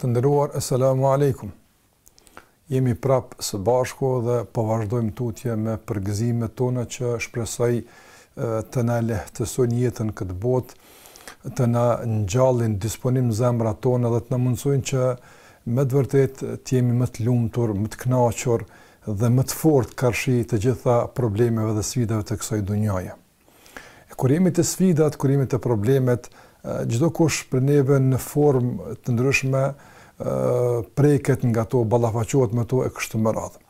Të nderuar esselamu alejkum. Jemi prap së bashku dhe po vazhdojmë tutje me përgëzimet tona që shpresoj të na lehtësojnë jetën këtë botë, të na ngjallin disponim zemrat tona dhe të na mundësojnë që me të vërtetë të jemi më të lumtur, më të kënaqur dhe më të fortë karshi të gjitha problemeve dhe sfidave të kësaj dunjaje. E kur jemi te sfidat, kur jemi te problemet, çdokush prej neve në formë të ndryshme preket nga to, ballafaqohet me to e kështu me radhë.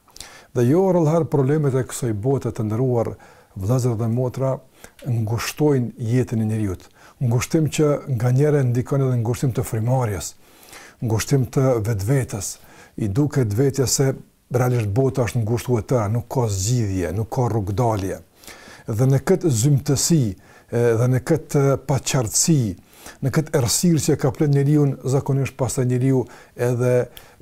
Dhe jo rrallëherë problemet e kësaj bote të nderuar vëllezër dhe motra ngushtojnë jetën e njeriut. Ngushtim që nganjëherë ndikon edhe ngushtim të frymëmarrjes, ngushtim të vetvetes, i duket vetja se Realisht bota është ngushtu e tëra, nuk ka zgjidhje, nuk ka rrugëdalje. Dhe në këtë zymtësi dhe në këtë paqartësi, në këtë errësirë që e kaplon njeriun, zakonisht pastaj njeriu edhe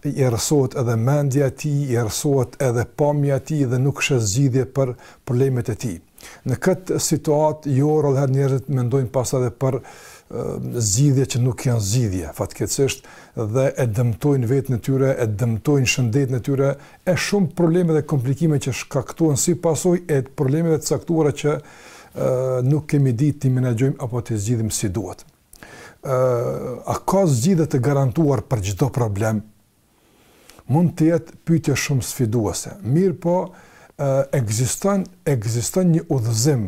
i errësohet edhe mendja e tij, i errësohet edhe pamja e tij dhe nuk sheh zgjidhje për problemet e tij. Në këtë situatë jo rrallë herë njerëzit mendojnë pastaj edhe për zgjidhje që nuk janë zgjidhje, fatkeqësisht dhe e dëmtojnë veten e tyre, e dëmtojnë shëndetin e tyre, e shumë probleme dhe komplikime që shkaktohen si pasojë e problemeve të caktuara që nuk kemi ditë t'i menaxhojmë apo t'i zgjidhim si duhet. A ka zgjidhje të garantuar për çdo problem? Mund të jetë pyetje shumë sfiduese, mirëpo ekziston ekziston një udhëzim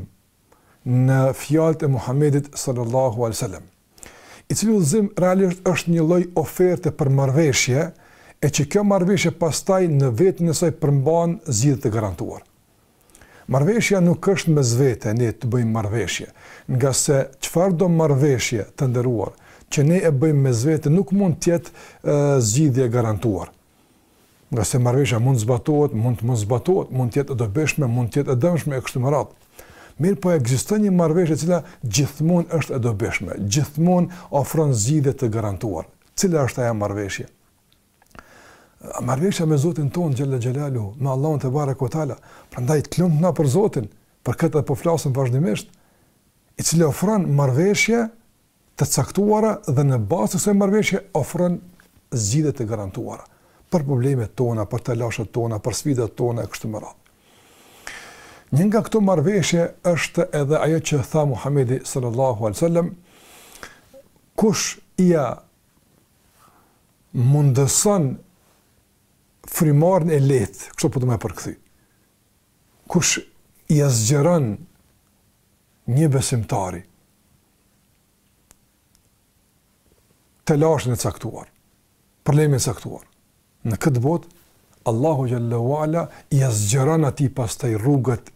në fjalët e Muhamedit sallallahu alaihi wasallam, i cili udhëzim realisht është një lloj oferte për marrëveshje e që kjo marrëveshje pastaj në veten e saj përmban zgjidhje të garantuar. Marrëveshja nuk është mes vete ne të bëjmë marrëveshje, ngase çfarëdo marrëveshje, të nderuar, që ne e bëjmë mes vete nuk mund të jetë zgjidhje e garantuar. Ngase marrëveshja mund të zbatohet, mund të mos zbatohet, mund të jetë e dobishme, mund të jetë e dëmshme e kështu me radhë. Mirpo ekziston një marrëveshje e cila gjithmonë është e dobishme, gjithmonë ofron zgjidhje të garantuar. Cila është ajo marrëveshje? Marrëveshja me Zotin tonë, Xhelle Xhelaluhu, me Allahun tebareke ue teala, prandaj të lumtë na për Zotin, për këtë dhe po flasëm vazhdimisht, i cili ofron marrëveshje të caktuara dhe në bazë të kësaj marrëveshje, ofron zgjidhje të garantuara, për problemet tona, për telashet tona, për sfidat tona, e kështu me radhë. Një nga këto marrëveshje është edhe ajo që tha Muhamedi sallallahu alaihi wasallam, kush ia mundëson frymarrjen e lehtë, kështu po du me përkthy. Kush ia zgjëron një besimtari telashen e caktuar, problemin e caktuar. Në këtë botë, Allahu xhallahu Ala ia zgjëron atij pastaj rrugët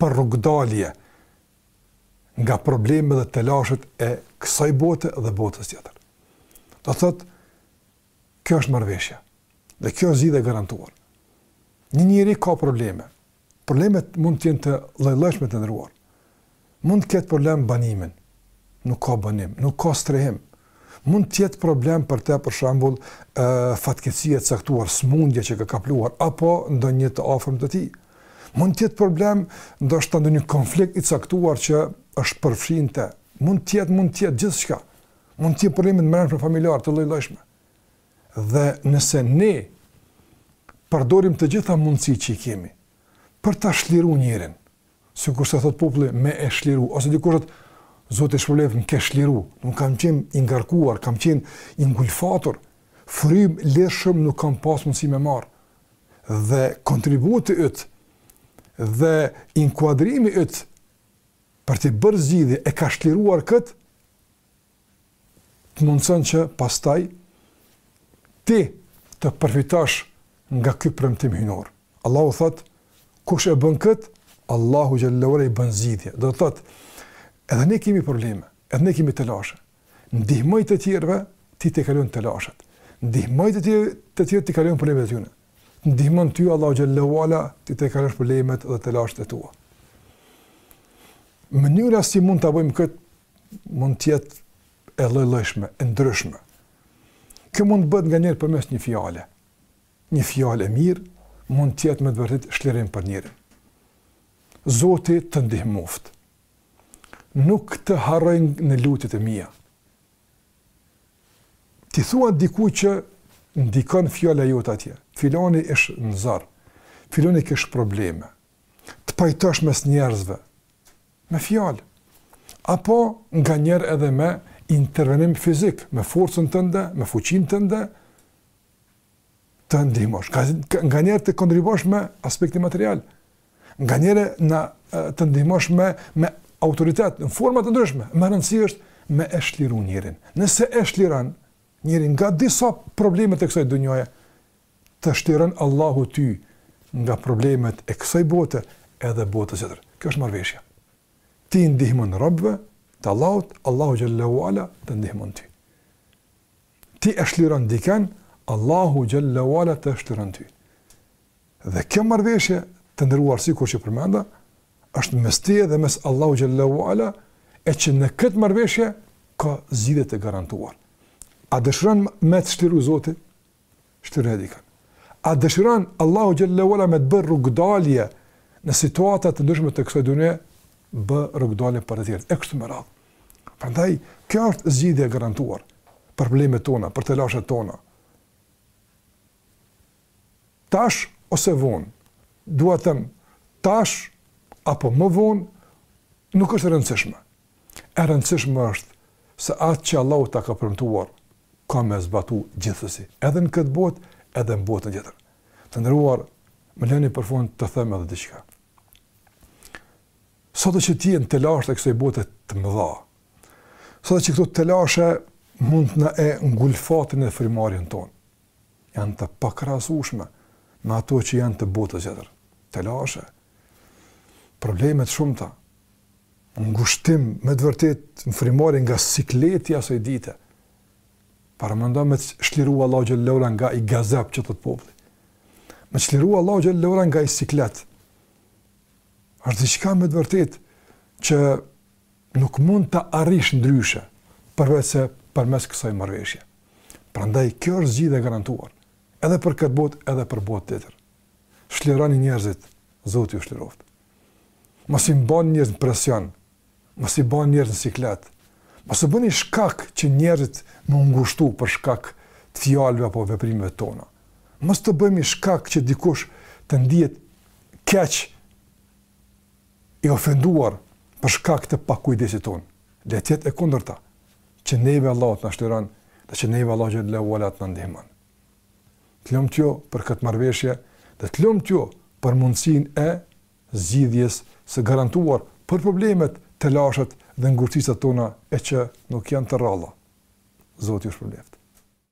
për rrugdalje, nga problemet dhe telashet e kësaj bote dhe botës tjetër. Do të thotë, kjo është marrëveshja, dhe kjo është zgjidhje e garantuar. Një njeri ka probleme, problemet mund të jenë të lloj-llojshme të nderuar, mund të ketë problem banimin, nuk ka banim, nuk ka strehim, Mund të jetë problem për të, për shembull, fatkeqësi e caktuar, sëmundje që ka kapluar apo ndonjë të afërm të tij. Mund të jetë problem ndoshta ndonjë konflikt i caktuar që është përfshi në të. Mund të jetë, mund të jetë gjithçka. Mund të jetë probleme të mëdha familjare të lloj-llojshme. Dhe nëse ne përdorim të gjitha mundësitë që kemi për ta shliruar njerin, sikurse thot populli me e shliru, ose dikush thot Zoti t'shpërbleftë më ke shliru, unë kam qenë i ngarkuar, kam qenë i ngulfatur, frymë lirshëm nuk kam pas mundësi me marr. Dhe kontributi yt dhe inkuadrimi yt për t'i bërë zgjidhje e ka shliruar kët të mundëson që pastaj ti të përfitosh nga ky premtim hyjnor. Allahu thot, kush e bën kët, Allahu xhallahu ala i bën zgjidhje. Do të thot, edhe ne kemi probleme, edhe ne kemi telashe. Ndihmoj të tjerëve, t'i tejkalojnë telashet. Ndihmoj të tjerët t'i tejkalojnë problemet e tyre. Ndihmon ty Allahu xhallahu ala t'i tejkalosh problemet dhe telashet e tua. Mënyra si mund ta bëjmë kët, mund të jetë e lloj-llojshme, e ndryshme. Kjo mund të bëhet nganjëherë përmes një fjale. Një fjalë e mirë mund të jetë me të vërtetë shlirim për njerin. Zoti të ndihmoftë. Nuk të harroj në lutjet e mia. T'i thuash diku që ndikon fjala jote atje. Filoni është në zor. Filoni kish probleme. Të pajtosh mes njerëzve, me fjalë apo nganjëherë edhe me intervenim fizik, me forcën tënde, me fuqinë tënde të ndihmosh. Nganjëherë të kontribuosh me aspektin material. Nganjëherë të ndihmosh me me autoritet në forma të ndryshme. Me rëndësi është me e shliru njerin. Nëse e shliron njerin nga disa probleme të kësaj dynjaje, Të shliron Allahu ty nga problemet e kësaj bote edhe botës tjetër. Kjo është marrëveshja. Ti i ndihmon robëve të Allahut, Allahu xhalla uala të ndihmon ty. Ti e shliron dikën, Allahu xhalla uala të shliron ty. Dhe kjo marrëveshje të nderuar sikur që përmenda, është mes teje dhe mes Allahu xhalla uala, e që në këtë marrëveshje ka zgjidhje të garantuar. A dëshiron me të shliru Zoti? Shliroje dikën. A dëshiron Allahu xhalla uala me të bërë rrugdalje në situata të ndryshme të kësaj dunjaje, bë rrugdalje për të tjerët. E kështu me radhë. Prandaj, kjo është zgjidhje e garantuar për problemet tona, për telashet tona. Tash ose vonë, dua të them, tash apo më vonë, nuk është e rëndësishme. E rëndësishme është se atë që Allahu ta ka premtuar, ka me zbatu gjithsesi, edhe në këtë botë, edhe në botën tjetër. Të nderuar, më lëni për fund të them edhe diçka. Sado që të jenë telashet e kësaj bote të mëdha, sado që këto telashe mund të na e ngulfatin e frymëmarrjen tonë, janë të pakrahasueshme me ato që janë të botës tjetër. Telashe, probleme të shumta, ngushtim me të vërtetë në frymëmarrje nga sikleti i asaj dite. Paramendo me të shliru Allahu xhalla uala nga ai gazep që thot populli. Me të shliru Allahu xhalla uala nga ai siklet. Është diçka me të vërtetë që nuk mund ta arrish ndryshe përveç se përmes kësaj marrëveshje. Prandaj kjo është zgjidhje e garantuar, edhe për këtë botë, edhe për botën tjetër. Shlironi njerëzit, Zoti ju shliroft. Mos i mbani njerëzit në presion, mos i mbani njerëzit në siklet, mos u bëni shkak që njerëzit me u ngushtu për shkak të fjalëve apo veprimeve tona. Mos të bëhemi shkak që dikush të ndihet keq i ofenduar për shkak të pakujdesit tonë. Le të jetë e kundërta, që neve Allahu të na shliron dhe që neve Allahu xhalla uala të na ndihmon. Të lumtë ju për këtë marrëveshje dhe të lumtë ju për mundësinë e zgjidhjes së garantuar për problemet, telashet dhe ngushtësitat tona e që nuk janë të rralla. Zoti ju shpërbleftë.